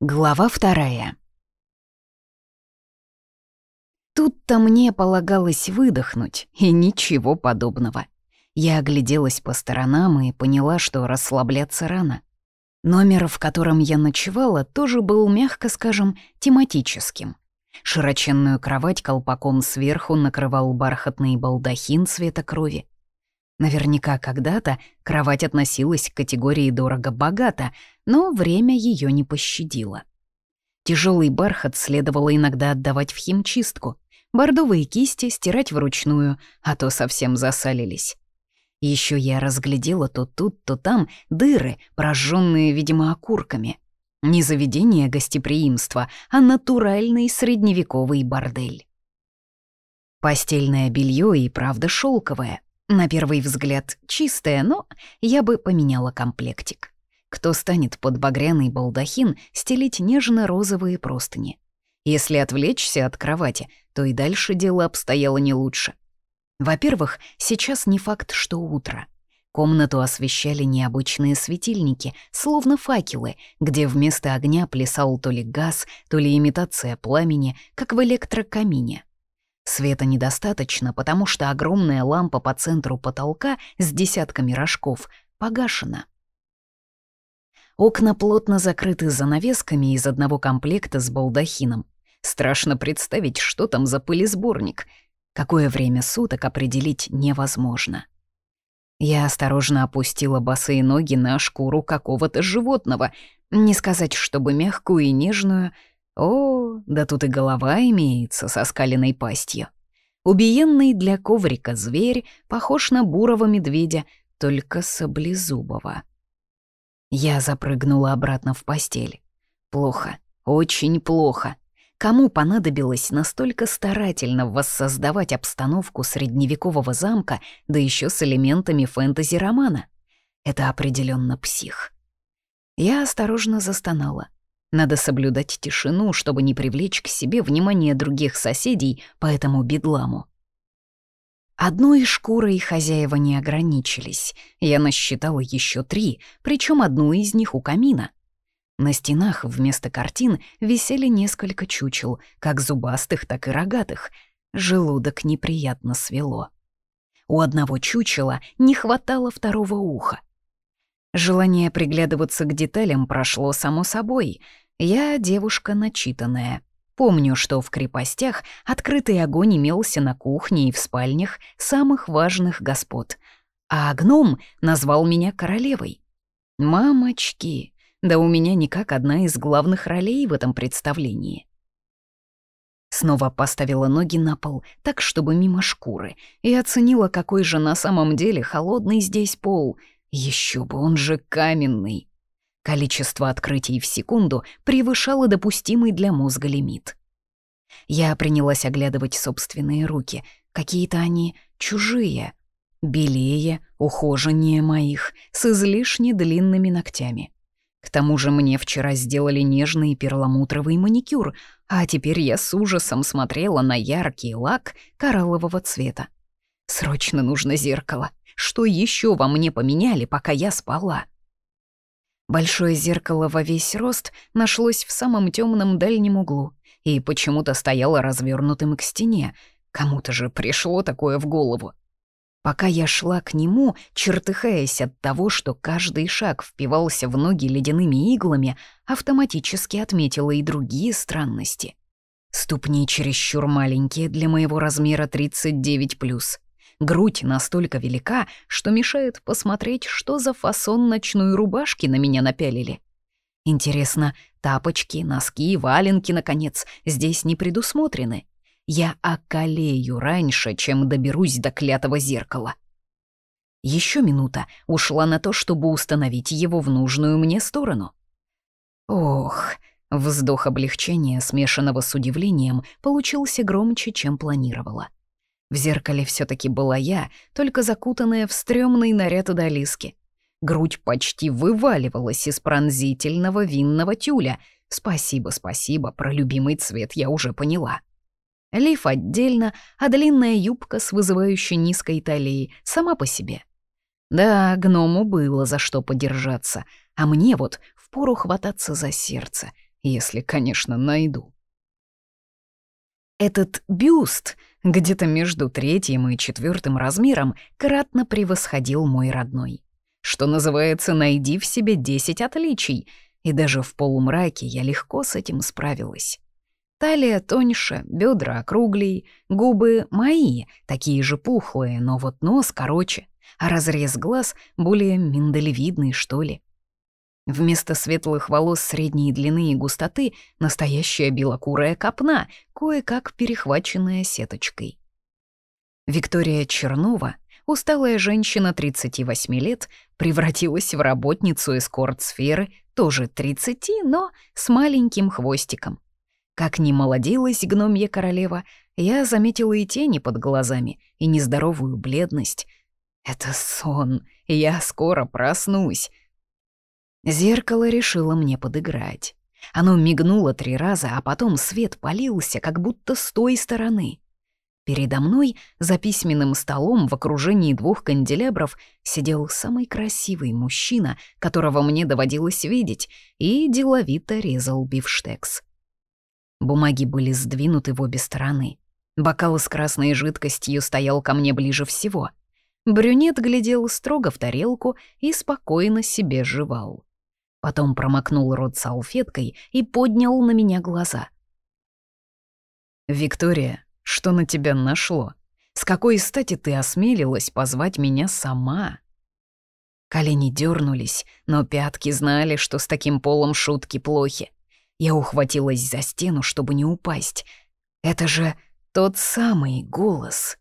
Глава вторая. Тут-то мне полагалось выдохнуть, и ничего подобного. Я огляделась по сторонам и поняла, что расслабляться рано. Номер, в котором я ночевала, тоже был, мягко скажем, тематическим. Широченную кровать колпаком сверху накрывал бархатный балдахин цвета крови. Наверняка когда-то кровать относилась к категории дорого-богато, но время ее не пощадило. Тяжелый бархат следовало иногда отдавать в химчистку, бордовые кисти стирать вручную, а то совсем засалились. Еще я разглядела то тут, то там дыры, прожженные, видимо, окурками. Не заведение гостеприимства, а натуральный средневековый бордель. Постельное белье и правда шелковое, на первый взгляд чистая, но я бы поменяла комплектик. Кто станет под багряный балдахин стелить нежно-розовые простыни? Если отвлечься от кровати, то и дальше дело обстояло не лучше. Во-первых, сейчас не факт, что утро. Комнату освещали необычные светильники, словно факелы, где вместо огня плясал то ли газ, то ли имитация пламени, как в электрокамине. Света недостаточно, потому что огромная лампа по центру потолка с десятками рожков погашена. Окна плотно закрыты занавесками из одного комплекта с балдахином. Страшно представить, что там за пылесборник. Какое время суток определить невозможно. Я осторожно опустила босые ноги на шкуру какого-то животного, не сказать, чтобы мягкую и нежную — о, да тут и голова имеется со скаленной пастью. Убиенный для коврика зверь похож на бурого медведя, только саблезубого. Я запрыгнула обратно в постель. Плохо, очень плохо. Кому понадобилось настолько старательно воссоздавать обстановку средневекового замка, да еще с элементами фэнтези-романа? Это определенно псих. Я осторожно застонала — надо соблюдать тишину, чтобы не привлечь к себе внимание других соседей по этому бедламу. Одной шкурой хозяева не ограничились. Я насчитала еще три, причем одну из них у камина. На стенах вместо картин висели несколько чучел, как зубастых, так и рогатых. Желудок неприятно свело. У одного чучела не хватало второго уха. Желание приглядываться к деталям прошло само собой. Я девушка начитанная. Помню, что в крепостях открытый огонь имелся на кухне и в спальнях самых важных господ. А гном назвал меня королевой. Мамочки, да у меня никак одна из главных ролей в этом представлении. Снова поставила ноги на пол, так, чтобы мимо шкуры, и оценила, какой же на самом деле холодный здесь пол — еще бы, он же каменный. Количество открытий в секунду превышало допустимый для мозга лимит. Я принялась оглядывать собственные руки. Какие-то они чужие. Белее, ухоженнее моих, с излишне длинными ногтями. К тому же мне вчера сделали нежный перламутровый маникюр, а теперь я с ужасом смотрела на яркий лак кораллового цвета. Срочно нужно зеркало. Что еще во мне поменяли, пока я спала? Большое зеркало во весь рост нашлось в самом темном дальнем углу и почему-то стояло развернутым к стене. Кому-то же пришло такое в голову. Пока я шла к нему, чертыхаясь от того, что каждый шаг впивался в ноги ледяными иглами, автоматически отметила и другие странности. Ступни чересчур маленькие для моего размера 39+. Грудь настолько велика, что мешает посмотреть, что за фасон ночной рубашки на меня напялили. Интересно, тапочки, носки, валенки, наконец, здесь не предусмотрены. Я околею раньше, чем доберусь до клятого зеркала. Еще минута ушла на то, чтобы установить его в нужную мне сторону. Ох, вздох облегчения, смешанного с удивлением, получился громче, чем планировала. В зеркале все таки была я, только закутанная в стрёмный наряд удалиски. Грудь почти вываливалась из пронзительного винного тюля. Спасибо, спасибо, про любимый цвет я уже поняла. Лиф отдельно, а длинная юбка с вызывающей низкой талией сама по себе. Да, гному было за что подержаться, а мне вот впору хвататься за сердце. Если, конечно, найду. Этот бюст где-то между третьим и четвертым размером кратно превосходил мой родной. Что называется, найди в себе десять отличий, и даже в полумраке я легко с этим справилась. Талия тоньше, бедра округлей, губы мои, такие же пухлые, но вот нос короче, а разрез глаз более миндалевидный, что ли. Вместо светлых волос средней длины и густоты настоящая белокурая копна, кое-как перехваченная сеточкой. Виктория Чернова, усталая женщина 38 лет, превратилась в работницу эскорт-сферы, тоже 30, но с маленьким хвостиком. Как ни молодилась гномья королева, я заметила и тени под глазами, и нездоровую бледность. Это сон, я скоро проснусь. Зеркало решило мне подыграть. Оно мигнуло три раза, а потом свет полился, как будто с той стороны. Передо мной, за письменным столом в окружении двух канделябров, сидел самый красивый мужчина, которого мне доводилось видеть, и деловито резал бифштекс. Бумаги были сдвинуты в обе стороны. Бокал с красной жидкостью стоял ко мне ближе всего. Брюнет глядел строго в тарелку и спокойно себе жевал. Потом промокнул рот салфеткой и поднял на меня глаза. «Виктория, что на тебя нашло? С какой стати ты осмелилась позвать меня сама?» Колени дернулись, но пятки знали, что с таким полом шутки плохи. Я ухватилась за стену, чтобы не упасть. Это же тот самый голос.